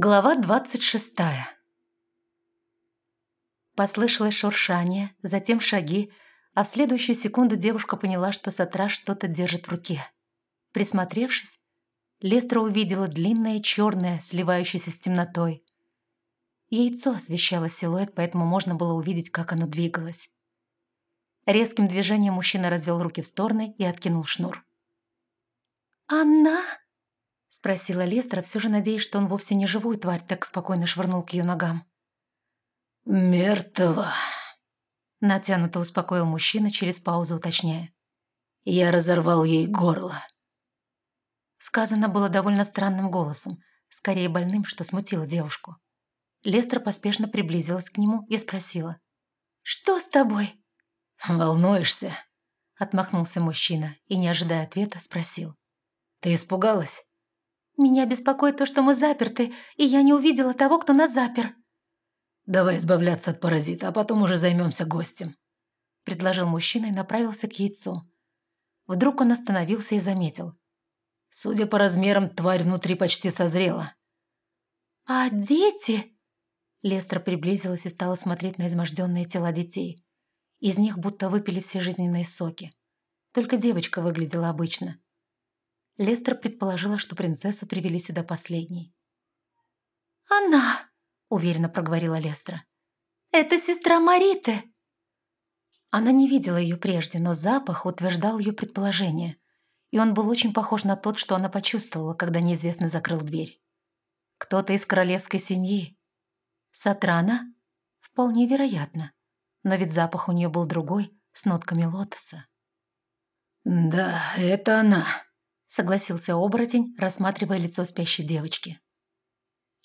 Глава двадцать шестая Послышалось шуршание, затем шаги, а в следующую секунду девушка поняла, что Сатра что-то держит в руке. Присмотревшись, Лестра увидела длинное черное, сливающееся с темнотой. Яйцо освещало силуэт, поэтому можно было увидеть, как оно двигалось. Резким движением мужчина развел руки в стороны и откинул шнур. «Она?» — спросила Лестра, все же надеясь, что он вовсе не живую тварь так спокойно швырнул к ее ногам. «Мертва», — натянуто успокоил мужчина, через паузу уточняя. «Я разорвал ей горло». Сказано было довольно странным голосом, скорее больным, что смутило девушку. Лестра поспешно приблизилась к нему и спросила. «Что с тобой?» «Волнуешься?» — отмахнулся мужчина и, не ожидая ответа, спросил. «Ты испугалась?» «Меня беспокоит то, что мы заперты, и я не увидела того, кто нас запер». «Давай избавляться от паразита, а потом уже займемся гостем», — предложил мужчина и направился к яйцу. Вдруг он остановился и заметил. «Судя по размерам, тварь внутри почти созрела». «А дети?» Лестра приблизилась и стала смотреть на изможденные тела детей. Из них будто выпили все жизненные соки. Только девочка выглядела обычно. Лестер предположила, что принцессу привели сюда последней. «Она!» — уверенно проговорила Лестра. «Это сестра Мариты!» Она не видела ее прежде, но запах утверждал ее предположение, и он был очень похож на тот, что она почувствовала, когда неизвестный закрыл дверь. Кто-то из королевской семьи. Сатрана? Вполне вероятно. Но ведь запах у нее был другой, с нотками лотоса. «Да, это она», согласился оборотень, рассматривая лицо спящей девочки.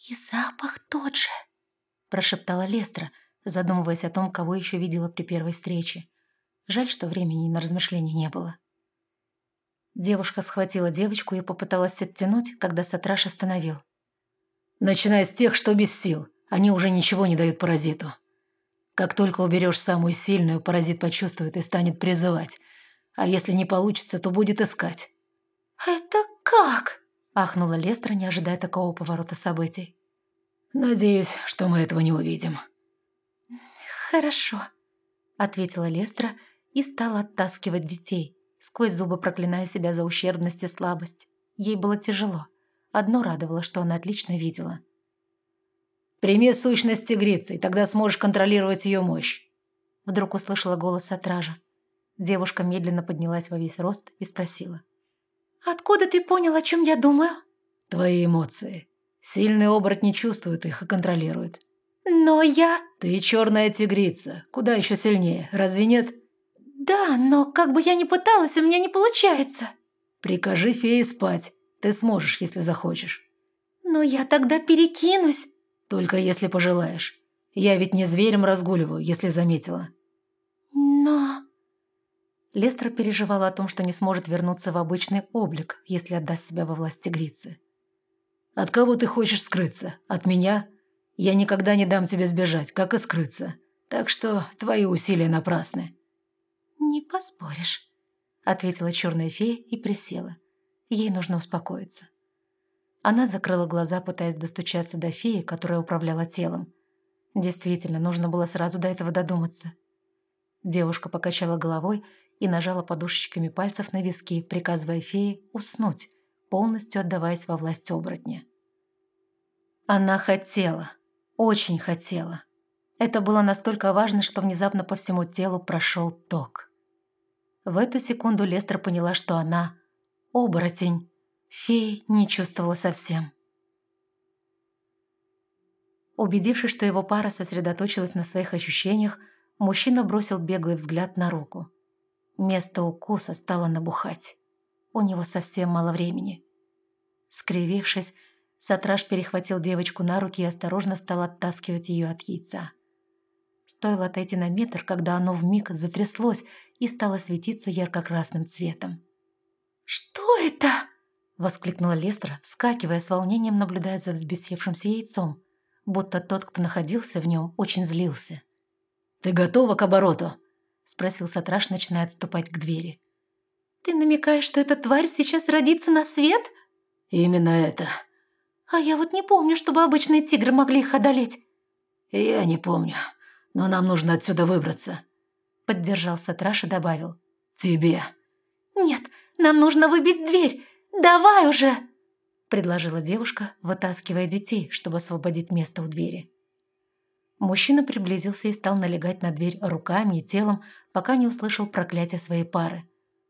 «И запах тот же», – прошептала Лестра, задумываясь о том, кого еще видела при первой встрече. Жаль, что времени на размышления не было. Девушка схватила девочку и попыталась оттянуть, когда Сатраш остановил. «Начиная с тех, что без сил. Они уже ничего не дают паразиту. Как только уберешь самую сильную, паразит почувствует и станет призывать. А если не получится, то будет искать. «Это как?» – ахнула Лестра, не ожидая такого поворота событий. «Надеюсь, что мы этого не увидим». «Хорошо», – ответила Лестра и стала оттаскивать детей, сквозь зубы проклиная себя за ущербность и слабость. Ей было тяжело. Одно радовало, что она отлично видела. «Прими сущность тигрицы, и тогда сможешь контролировать ее мощь», – вдруг услышала голос Атража. Девушка медленно поднялась во весь рост и спросила – «Откуда ты понял, о чем я думаю?» «Твои эмоции. Сильные оборотни чувствуют их и контролируют». «Но я...» «Ты черная тигрица. Куда еще сильнее, разве нет?» «Да, но как бы я ни пыталась, у меня не получается». «Прикажи фее спать. Ты сможешь, если захочешь». «Но я тогда перекинусь». «Только если пожелаешь. Я ведь не зверем разгуливаю, если заметила». Лестра переживала о том, что не сможет вернуться в обычный облик, если отдаст себя во власть тигрицы. «От кого ты хочешь скрыться? От меня? Я никогда не дам тебе сбежать, как и скрыться. Так что твои усилия напрасны». «Не поспоришь», — ответила черная фея и присела. Ей нужно успокоиться. Она закрыла глаза, пытаясь достучаться до феи, которая управляла телом. Действительно, нужно было сразу до этого додуматься. Девушка покачала головой и нажала подушечками пальцев на виски, приказывая фее уснуть, полностью отдаваясь во власть оборотня. Она хотела, очень хотела. Это было настолько важно, что внезапно по всему телу прошел ток. В эту секунду Лестер поняла, что она – оборотень. Феи не чувствовала совсем. Убедившись, что его пара сосредоточилась на своих ощущениях, мужчина бросил беглый взгляд на руку. Место укуса стало набухать. У него совсем мало времени. Скривившись, Сатраш перехватил девочку на руки и осторожно стал оттаскивать ее от яйца. Стоило отойти на метр, когда оно вмиг затряслось и стало светиться ярко-красным цветом. «Что это?» – воскликнула Лестра, вскакивая с волнением, наблюдая за взбесившимся яйцом, будто тот, кто находился в нем, очень злился. «Ты готова к обороту?» – спросил Сатраш, начиная отступать к двери. «Ты намекаешь, что эта тварь сейчас родится на свет?» «Именно это». «А я вот не помню, чтобы обычные тигры могли их одолеть». «Я не помню, но нам нужно отсюда выбраться», — поддержал Сатраш и добавил. «Тебе». «Нет, нам нужно выбить дверь. Давай уже!» — предложила девушка, вытаскивая детей, чтобы освободить место у двери. Мужчина приблизился и стал налегать на дверь руками и телом, пока не услышал проклятие своей пары.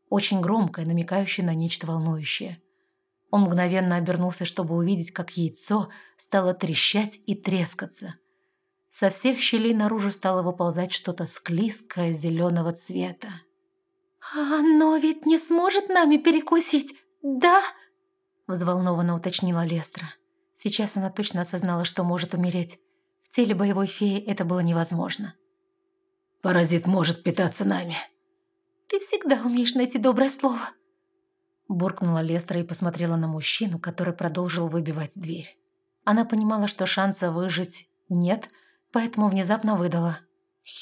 Очень громкое, намекающее на нечто волнующее. Он мгновенно обернулся, чтобы увидеть, как яйцо стало трещать и трескаться. Со всех щелей наружу стало выползать что-то склизкое зеленого цвета. «А «Оно ведь не сможет нами перекусить, да?» Взволнованно уточнила Лестра. Сейчас она точно осознала, что может умереть. Теле боевой феи это было невозможно. «Паразит может питаться нами». «Ты всегда умеешь найти доброе слово». Буркнула Лестра и посмотрела на мужчину, который продолжил выбивать дверь. Она понимала, что шанса выжить нет, поэтому внезапно выдала.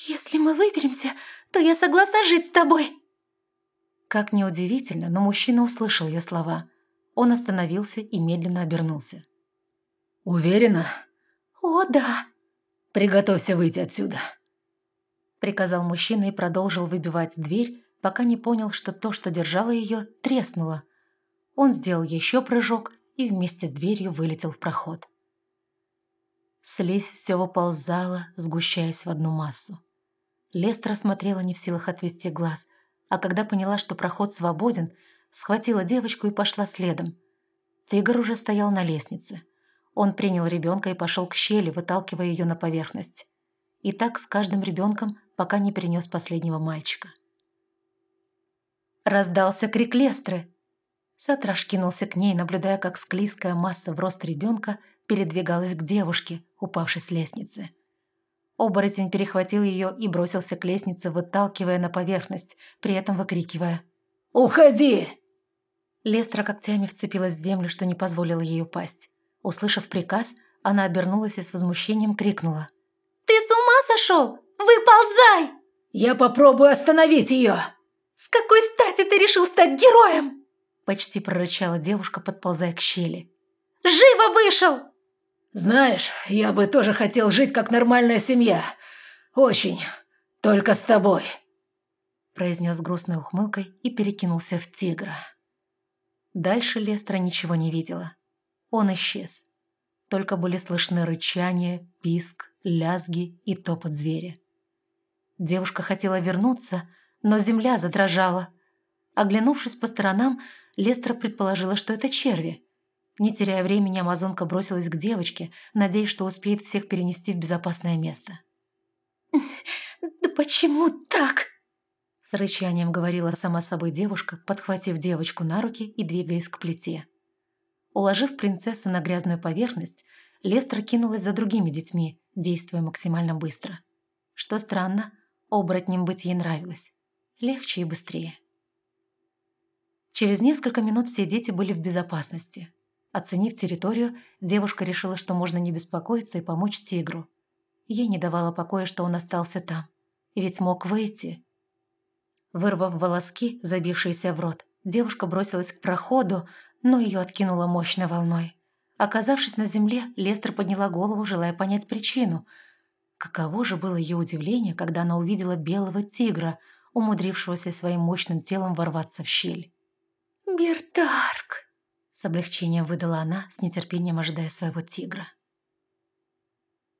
«Если мы выберемся, то я согласна жить с тобой». Как неудивительно, но мужчина услышал ее слова. Он остановился и медленно обернулся. «Уверена?» «О, да!» «Приготовься выйти отсюда!» Приказал мужчина и продолжил выбивать дверь, пока не понял, что то, что держало ее, треснуло. Он сделал еще прыжок и вместе с дверью вылетел в проход. Слизь все выползала, сгущаясь в одну массу. Лестра смотрела не в силах отвести глаз – а когда поняла, что проход свободен, схватила девочку и пошла следом. Тигр уже стоял на лестнице. Он принял ребенка и пошел к щели, выталкивая ее на поверхность. И так с каждым ребенком, пока не принес последнего мальчика. Раздался крик Лестры. Сатраш кинулся к ней, наблюдая, как склизкая масса в рост ребенка передвигалась к девушке, упавшей с лестницы. Оборотень перехватил ее и бросился к лестнице, выталкивая на поверхность, при этом выкрикивая «Уходи!». Лестра когтями вцепилась в землю, что не позволило ей упасть. Услышав приказ, она обернулась и с возмущением крикнула. «Ты с ума сошел? Выползай!» «Я попробую остановить ее!» «С какой стати ты решил стать героем?» Почти прорычала девушка, подползая к щели. «Живо вышел!» «Знаешь, я бы тоже хотел жить как нормальная семья. Очень. Только с тобой», – произнес грустной ухмылкой и перекинулся в тигра. Дальше Лестра ничего не видела. Он исчез. Только были слышны рычание, писк, лязги и топот зверя. Девушка хотела вернуться, но земля задрожала. Оглянувшись по сторонам, Лестра предположила, что это черви – не теряя времени, амазонка бросилась к девочке, надеясь, что успеет всех перенести в безопасное место. «Да почему так?» С рычанием говорила сама собой девушка, подхватив девочку на руки и двигаясь к плите. Уложив принцессу на грязную поверхность, Лестра кинулась за другими детьми, действуя максимально быстро. Что странно, оборотнем быть ей нравилось. Легче и быстрее. Через несколько минут все дети были в безопасности – Оценив территорию, девушка решила, что можно не беспокоиться и помочь тигру. Ей не давало покоя, что он остался там. Ведь мог выйти. Вырвав волоски, забившиеся в рот, девушка бросилась к проходу, но ее откинуло мощной волной. Оказавшись на земле, Лестер подняла голову, желая понять причину. Каково же было ее удивление, когда она увидела белого тигра, умудрившегося своим мощным телом ворваться в щель. «Бертарк!» С облегчением выдала она, с нетерпением ожидая своего тигра.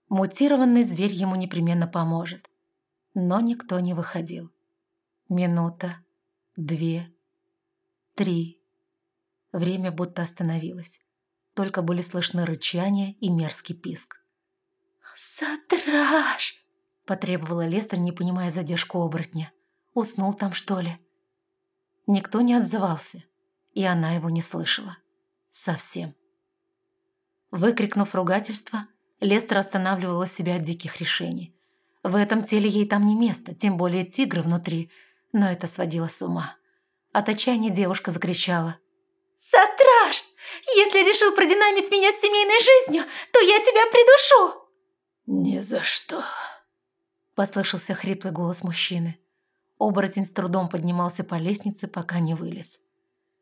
Мутированный зверь ему непременно поможет. Но никто не выходил. Минута, две, три. Время будто остановилось. Только были слышны рычания и мерзкий писк. «Сатраж!» – потребовала Лестер, не понимая задержку оборотня. «Уснул там, что ли?» Никто не отзывался, и она его не слышала. Совсем. Выкрикнув ругательство, Лестер останавливала себя от диких решений. В этом теле ей там не место, тем более тигры внутри, но это сводило с ума. От отчаяния девушка закричала. «Сатраж! Если решил продинамить меня с семейной жизнью, то я тебя придушу!» «Ни за что!» Послышался хриплый голос мужчины. Оборотень с трудом поднимался по лестнице, пока не вылез.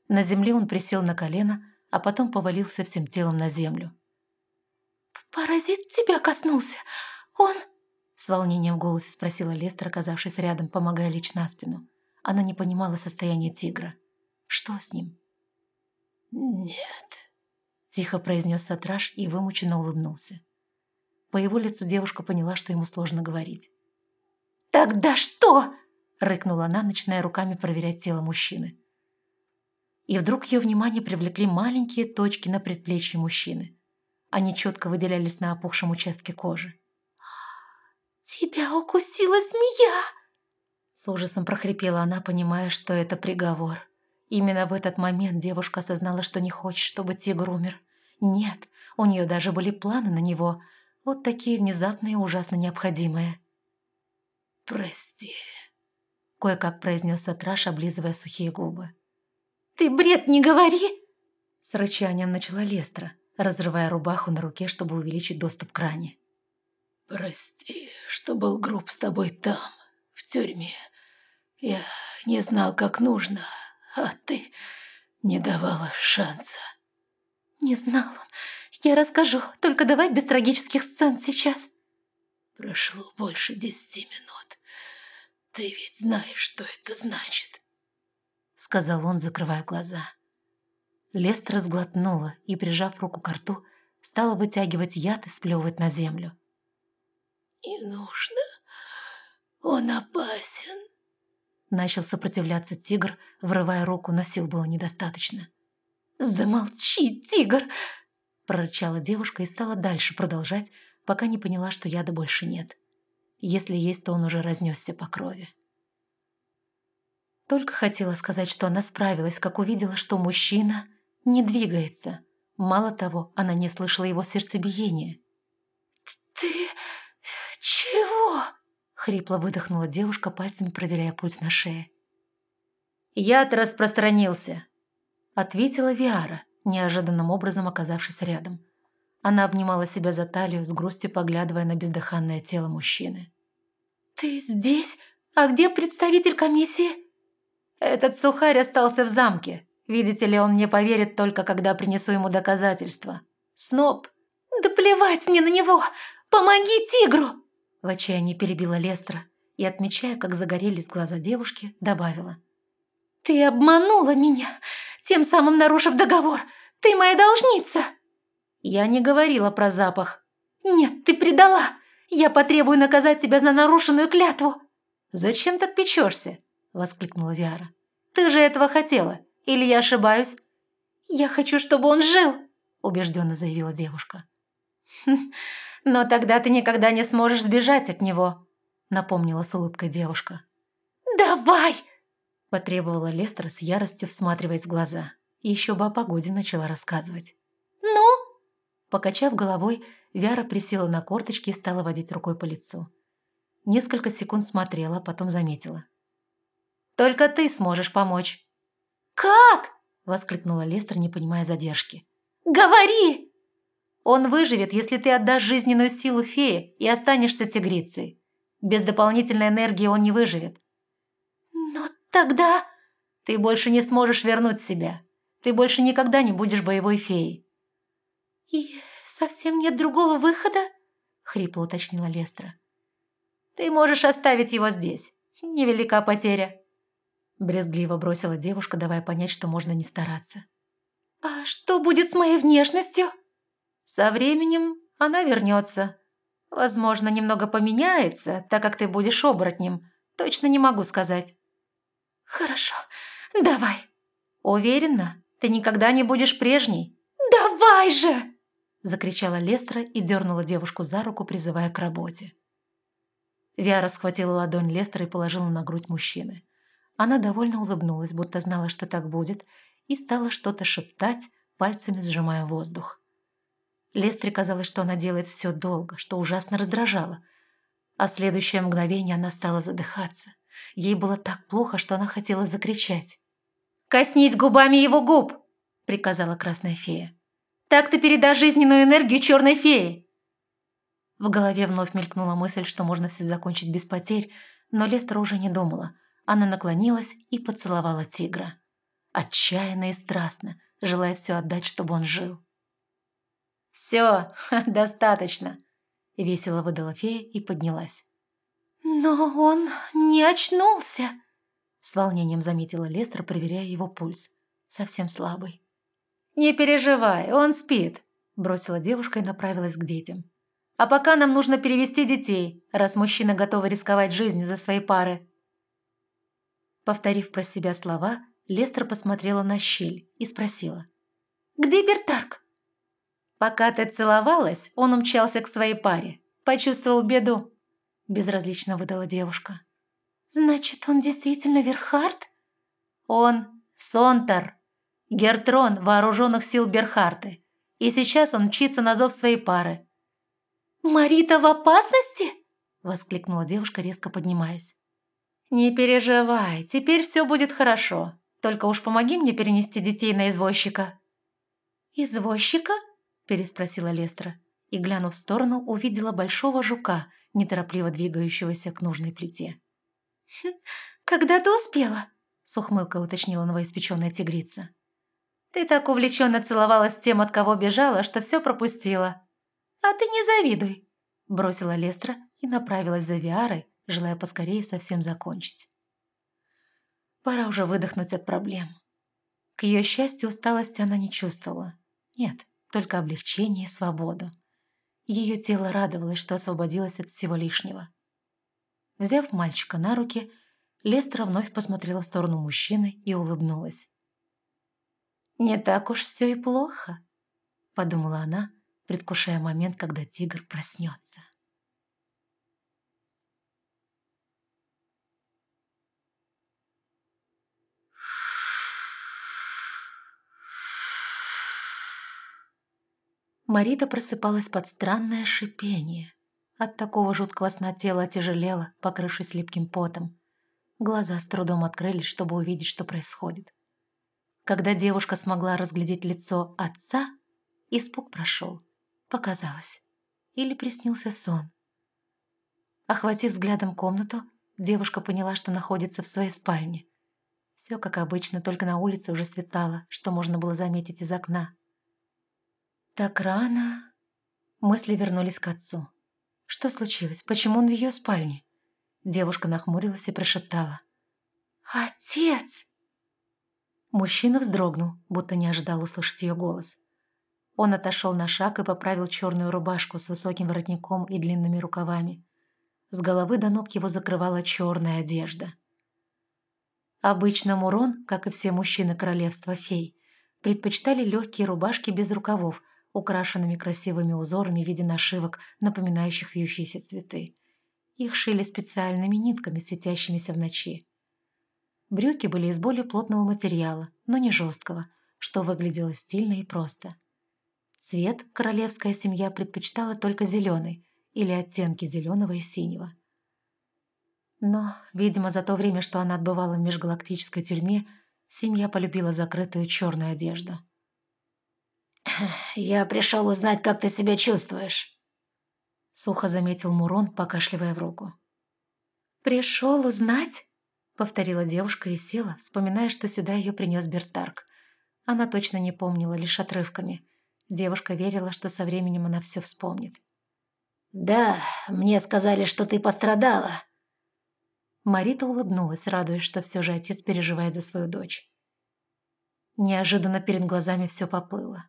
На земле он присел на колено, а потом повалился всем телом на землю. паразит тебя коснулся? Он...» С волнением в голосе спросила Лестер, оказавшись рядом, помогая лечь на спину. Она не понимала состояние тигра. Что с ним? «Нет», – тихо произнес Сатраш и вымученно улыбнулся. По его лицу девушка поняла, что ему сложно говорить. «Тогда что?» – рыкнула она, начиная руками проверять тело мужчины. И вдруг ее внимание привлекли маленькие точки на предплечье мужчины. Они четко выделялись на опухшем участке кожи. «Тебя укусила змея!» С ужасом прохрипела она, понимая, что это приговор. Именно в этот момент девушка осознала, что не хочет, чтобы тигр умер. Нет, у нее даже были планы на него. Вот такие внезапные и ужасно необходимые. «Прости», — кое-как произнес Сатраш, облизывая сухие губы. «Ты бред не говори!» С рычанием начала Лестра, разрывая рубаху на руке, чтобы увеличить доступ к ране. «Прости, что был груб с тобой там, в тюрьме. Я не знал, как нужно, а ты не давала шанса». «Не знал он. Я расскажу, только давай без трагических сцен сейчас». «Прошло больше десяти минут. Ты ведь знаешь, что это значит», — сказал он, закрывая глаза. Лестра сглотнула и, прижав руку к рту, стала вытягивать яд и сплевывать на землю. «Не нужно. Он опасен». Начал сопротивляться тигр, врывая руку, но сил было недостаточно. «Замолчи, тигр!» прорычала девушка и стала дальше продолжать, пока не поняла, что яда больше нет. Если есть, то он уже разнесся по крови. Только хотела сказать, что она справилась, как увидела, что мужчина не двигается. Мало того, она не слышала его сердцебиения. «Ты чего?» — хрипло выдохнула девушка, пальцами проверяя пульс на шее. «Яд распространился», — ответила Виара, неожиданным образом оказавшись рядом. Она обнимала себя за талию, с грустью поглядывая на бездыханное тело мужчины. «Ты здесь? А где представитель комиссии?» «Этот сухарь остался в замке. Видите ли, он мне поверит только, когда принесу ему доказательства. Сноб!» «Да плевать мне на него! Помоги тигру!» В отчаянии перебила Лестра и, отмечая, как загорелись глаза девушки, добавила. «Ты обманула меня, тем самым нарушив договор! Ты моя должница!» «Я не говорила про запах». «Нет, ты предала! Я потребую наказать тебя за нарушенную клятву!» «Зачем так печешься?» – воскликнула Виара. «Ты же этого хотела, или я ошибаюсь?» «Я хочу, чтобы он жил!» – убежденно заявила девушка. «Хм, «Но тогда ты никогда не сможешь сбежать от него», – напомнила с улыбкой девушка. «Давай!» – потребовала Лестра с яростью, всматриваясь в глаза. еще бы о погоде начала рассказывать. «Ну?» Покачав головой, Вяра присела на корточки и стала водить рукой по лицу. Несколько секунд смотрела, потом заметила. «Только ты сможешь помочь». «Как?» – воскликнула Лестер, не понимая задержки. «Говори!» «Он выживет, если ты отдашь жизненную силу фее и останешься тигрицей. Без дополнительной энергии он не выживет». «Но тогда...» «Ты больше не сможешь вернуть себя. Ты больше никогда не будешь боевой феей». «И совсем нет другого выхода?» — хрипло уточнила Лестра. «Ты можешь оставить его здесь. Невелика потеря». Брезгливо бросила девушка, давая понять, что можно не стараться. «А что будет с моей внешностью?» «Со временем она вернется. Возможно, немного поменяется, так как ты будешь оборотнем. Точно не могу сказать». «Хорошо, давай». «Уверена, ты никогда не будешь прежней». «Давай же!» Закричала Лестра и дернула девушку за руку, призывая к работе. Виара схватила ладонь Лестра и положила на грудь мужчины. Она довольно улыбнулась, будто знала, что так будет, и стала что-то шептать, пальцами сжимая воздух. Лестре казалось, что она делает все долго, что ужасно раздражало. А в следующее мгновение она стала задыхаться. Ей было так плохо, что она хотела закричать. «Коснись губами его губ!» – приказала красная фея. Так ты передашь жизненную энергию черной фее!» В голове вновь мелькнула мысль, что можно все закончить без потерь, но Лестер уже не думала. Она наклонилась и поцеловала тигра. Отчаянно и страстно, желая все отдать, чтобы он жил. «Все, достаточно», — весело выдала фея и поднялась. «Но он не очнулся», — с волнением заметила Лестер, проверяя его пульс. Совсем слабый. «Не переживай, он спит», — бросила девушка и направилась к детям. «А пока нам нужно перевести детей, раз мужчина готовы рисковать жизнью за свои пары». Повторив про себя слова, Лестер посмотрела на щель и спросила. «Где Бертарк?» «Пока ты целовалась, он умчался к своей паре. Почувствовал беду», – безразлично выдала девушка. «Значит, он действительно Верхард?» «Он Сонтар, Гертрон вооруженных сил Берхарты. И сейчас он мчится на зов своей пары». «Марита в опасности?» – воскликнула девушка, резко поднимаясь. «Не переживай, теперь все будет хорошо. Только уж помоги мне перенести детей на извозчика». «Извозчика?» – переспросила Лестра и, глянув в сторону, увидела большого жука, неторопливо двигающегося к нужной плите. «Хм, «Когда ты успела?» – с ухмылкой уточнила новоиспеченная тигрица. «Ты так увлеченно целовалась с тем, от кого бежала, что все пропустила». «А ты не завидуй», – бросила Лестра и направилась за Виарой, желая поскорее совсем закончить. Пора уже выдохнуть от проблем. К ее счастью, усталости она не чувствовала. Нет, только облегчение и свободу. Ее тело радовалось, что освободилось от всего лишнего. Взяв мальчика на руки, Лестра вновь посмотрела в сторону мужчины и улыбнулась. «Не так уж все и плохо», — подумала она, предвкушая момент, когда тигр проснется. Марита просыпалась под странное шипение. От такого жуткого сна тело отяжелело, покрывшись липким потом. Глаза с трудом открылись, чтобы увидеть, что происходит. Когда девушка смогла разглядеть лицо отца, испуг прошел. Показалось. Или приснился сон. Охватив взглядом комнату, девушка поняла, что находится в своей спальне. Все как обычно, только на улице уже светало, что можно было заметить из окна. Так рано. Мысли вернулись к отцу. Что случилось? Почему он в ее спальне? Девушка нахмурилась и прошептала. «Отец!» Мужчина вздрогнул, будто не ожидал услышать ее голос. Он отошел на шаг и поправил черную рубашку с высоким воротником и длинными рукавами. С головы до ног его закрывала черная одежда. Обычно Мурон, как и все мужчины королевства фей, предпочитали легкие рубашки без рукавов, украшенными красивыми узорами в виде нашивок, напоминающих вьющиеся цветы. Их шили специальными нитками, светящимися в ночи. Брюки были из более плотного материала, но не жесткого, что выглядело стильно и просто. Цвет королевская семья предпочитала только зеленый или оттенки зеленого и синего. Но, видимо, за то время, что она отбывала в межгалактической тюрьме, семья полюбила закрытую черную одежду. «Я пришел узнать, как ты себя чувствуешь», — сухо заметил Мурон, покашливая в руку. «Пришел узнать?» — повторила девушка и села, вспоминая, что сюда ее принес Бертарк. Она точно не помнила, лишь отрывками. Девушка верила, что со временем она все вспомнит. «Да, мне сказали, что ты пострадала». Марита улыбнулась, радуясь, что все же отец переживает за свою дочь. Неожиданно перед глазами все поплыло.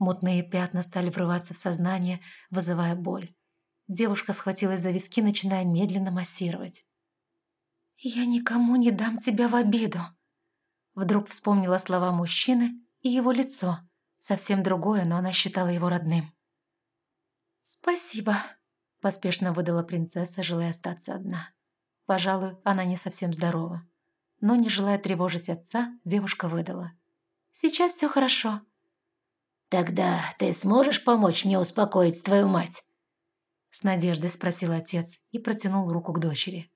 Мутные пятна стали врываться в сознание, вызывая боль. Девушка схватилась за виски, начиная медленно массировать. «Я никому не дам тебя в обиду!» Вдруг вспомнила слова мужчины и его лицо. Совсем другое, но она считала его родным. «Спасибо», – поспешно выдала принцесса, желая остаться одна. Пожалуй, она не совсем здорова. Но, не желая тревожить отца, девушка выдала. «Сейчас все хорошо. «Тогда ты сможешь помочь мне успокоить твою мать?» С надеждой спросил отец и протянул руку к дочери.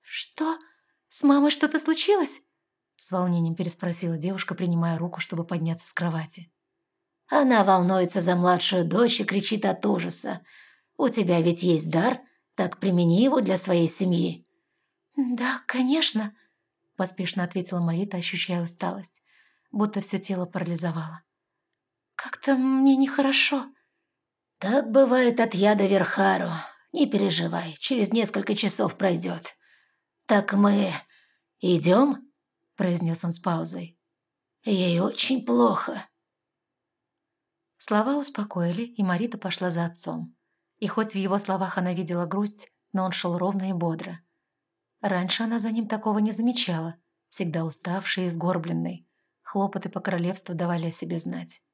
«Что? С мамой что-то случилось?» С волнением переспросила девушка, принимая руку, чтобы подняться с кровати. Она волнуется за младшую дочь и кричит от ужаса. «У тебя ведь есть дар, так примени его для своей семьи». «Да, конечно», – поспешно ответила Марита, ощущая усталость, будто все тело парализовало. «Как-то мне нехорошо», «Так бывает от яда Верхару. Не переживай, через несколько часов пройдет. Так мы идем?» – произнес он с паузой. «Ей очень плохо». Слова успокоили, и Марита пошла за отцом. И хоть в его словах она видела грусть, но он шел ровно и бодро. Раньше она за ним такого не замечала, всегда уставший и сгорбленный. Хлопоты по королевству давали о себе знать.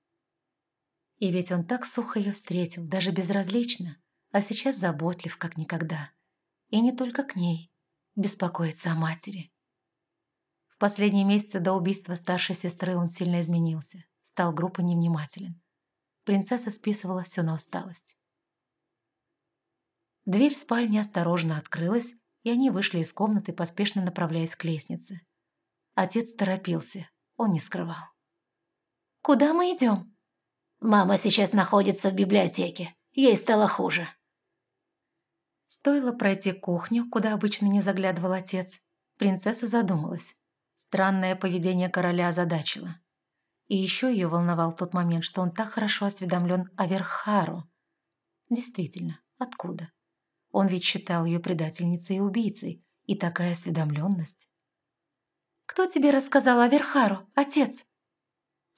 И ведь он так сухо ее встретил, даже безразлично, а сейчас заботлив, как никогда. И не только к ней, беспокоится о матери. В последние месяцы до убийства старшей сестры он сильно изменился, стал группой невнимателен. Принцесса списывала все на усталость. Дверь в спальне осторожно открылась, и они вышли из комнаты, поспешно направляясь к лестнице. Отец торопился, он не скрывал. «Куда мы идем?» «Мама сейчас находится в библиотеке. Ей стало хуже». Стоило пройти кухню, куда обычно не заглядывал отец. Принцесса задумалась. Странное поведение короля озадачило. И еще ее волновал тот момент, что он так хорошо осведомлен о Верхару. Действительно, откуда? Он ведь считал ее предательницей и убийцей. И такая осведомленность. «Кто тебе рассказал о Верхару, отец?»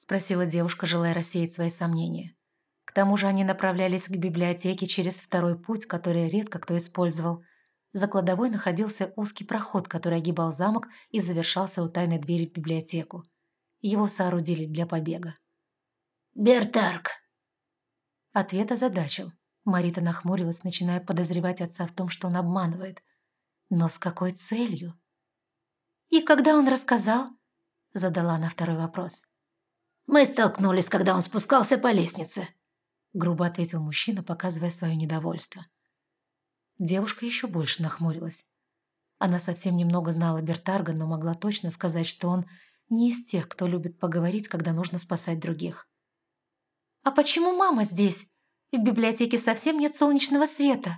Спросила девушка, желая рассеять свои сомнения. К тому же они направлялись к библиотеке через второй путь, который редко кто использовал. За кладовой находился узкий проход, который огибал замок и завершался у тайной двери в библиотеку. Его соорудили для побега. «Бертарк!» Ответ озадачил. Марита нахмурилась, начиная подозревать отца в том, что он обманывает. Но с какой целью? «И когда он рассказал?» Задала она второй вопрос. «Мы столкнулись, когда он спускался по лестнице», грубо ответил мужчина, показывая свое недовольство. Девушка еще больше нахмурилась. Она совсем немного знала Бертарга, но могла точно сказать, что он не из тех, кто любит поговорить, когда нужно спасать других. «А почему мама здесь? В библиотеке совсем нет солнечного света».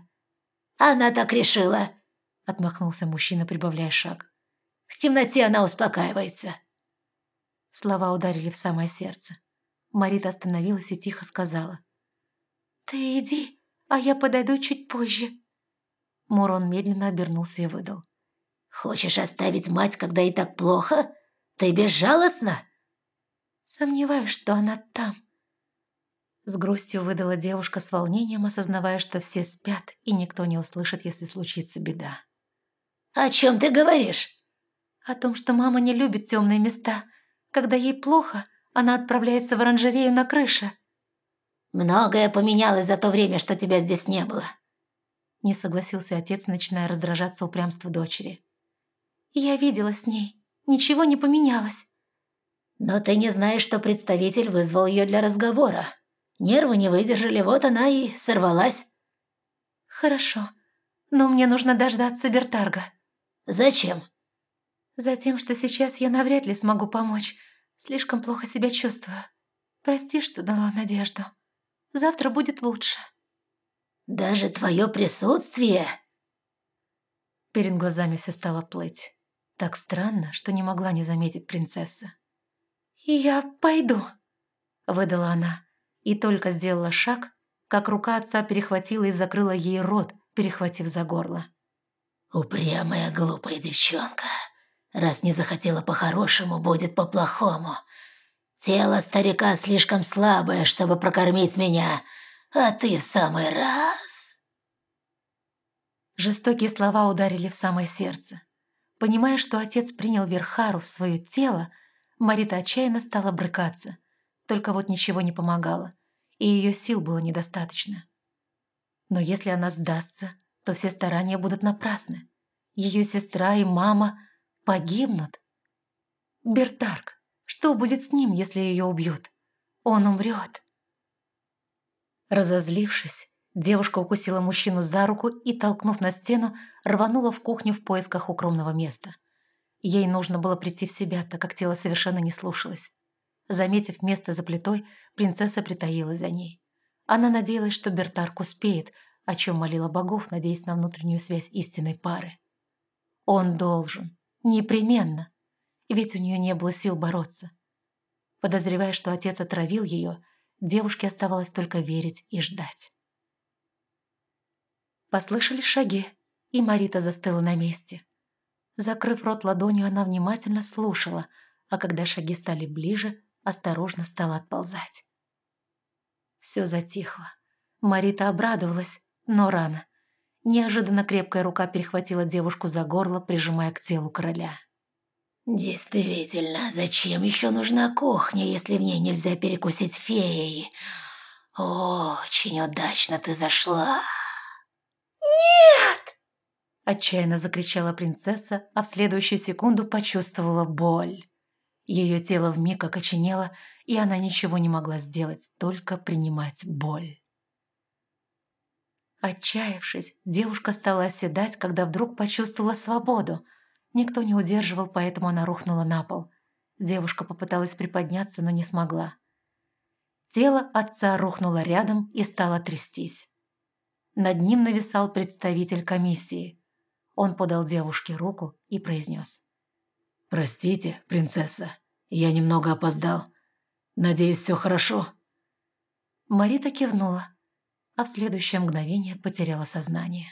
«Она так решила», — отмахнулся мужчина, прибавляя шаг. «В темноте она успокаивается». Слова ударили в самое сердце. Марита остановилась и тихо сказала. «Ты иди, а я подойду чуть позже». Мурон медленно обернулся и выдал. «Хочешь оставить мать, когда ей так плохо? Ты безжалостна?» «Сомневаюсь, что она там». С грустью выдала девушка с волнением, осознавая, что все спят, и никто не услышит, если случится беда. «О чем ты говоришь?» «О том, что мама не любит темные места. Когда ей плохо, она отправляется в оранжерею на крыше». Многое поменялось за то время, что тебя здесь не было». Не согласился отец, начиная раздражаться упрямству дочери. «Я видела с ней. Ничего не поменялось». «Но ты не знаешь, что представитель вызвал ее для разговора. Нервы не выдержали, вот она и сорвалась». «Хорошо, но мне нужно дождаться Бертарга». «Зачем?» «Затем, что сейчас я навряд ли смогу помочь. Слишком плохо себя чувствую. Прости, что дала надежду». Завтра будет лучше». «Даже твое присутствие?» Перед глазами все стало плыть. Так странно, что не могла не заметить принцесса. «Я пойду», — выдала она, и только сделала шаг, как рука отца перехватила и закрыла ей рот, перехватив за горло. «Упрямая глупая девчонка. Раз не захотела по-хорошему, будет по-плохому. Тело старика слишком слабое, чтобы прокормить меня, а ты в самый раз...» Жестокие слова ударили в самое сердце. Понимая, что отец принял Верхару в свое тело, Марита отчаянно стала брыкаться. Только вот ничего не помогало, и ее сил было недостаточно. Но если она сдастся, то все старания будут напрасны. Ее сестра и мама погибнут. Бертарк, что будет с ним, если ее убьют? Он умрет. Разозлившись, девушка укусила мужчину за руку и, толкнув на стену, рванула в кухню в поисках укромного места. Ей нужно было прийти в себя, так как тело совершенно не слушалось. Заметив место за плитой, принцесса притаилась за ней. Она надеялась, что Бертарк успеет, о чем молила богов, надеясь на внутреннюю связь истинной пары. Он должен, непременно, ведь у нее не было сил бороться. Подозревая, что отец отравил ее, девушке оставалось только верить и ждать. Послышали шаги, и Марита застыла на месте. Закрыв рот ладонью, она внимательно слушала, а когда шаги стали ближе, осторожно стала отползать. Все затихло. Марита обрадовалась, но рано. Неожиданно крепкая рука перехватила девушку за горло, прижимая к телу короля. «Действительно, зачем еще нужна кухня, если в ней нельзя перекусить феей? Очень удачно ты зашла!» «Нет!» Отчаянно закричала принцесса, а в следующую секунду почувствовала боль. Ее тело вмиг окоченело, и она ничего не могла сделать, только принимать боль. Отчаявшись, девушка стала оседать, когда вдруг почувствовала свободу. Никто не удерживал, поэтому она рухнула на пол. Девушка попыталась приподняться, но не смогла. Тело отца рухнуло рядом и стало трястись. Над ним нависал представитель комиссии. Он подал девушке руку и произнес. «Простите, принцесса, я немного опоздал. Надеюсь, все хорошо?» Марита кивнула, а в следующее мгновение потеряла сознание.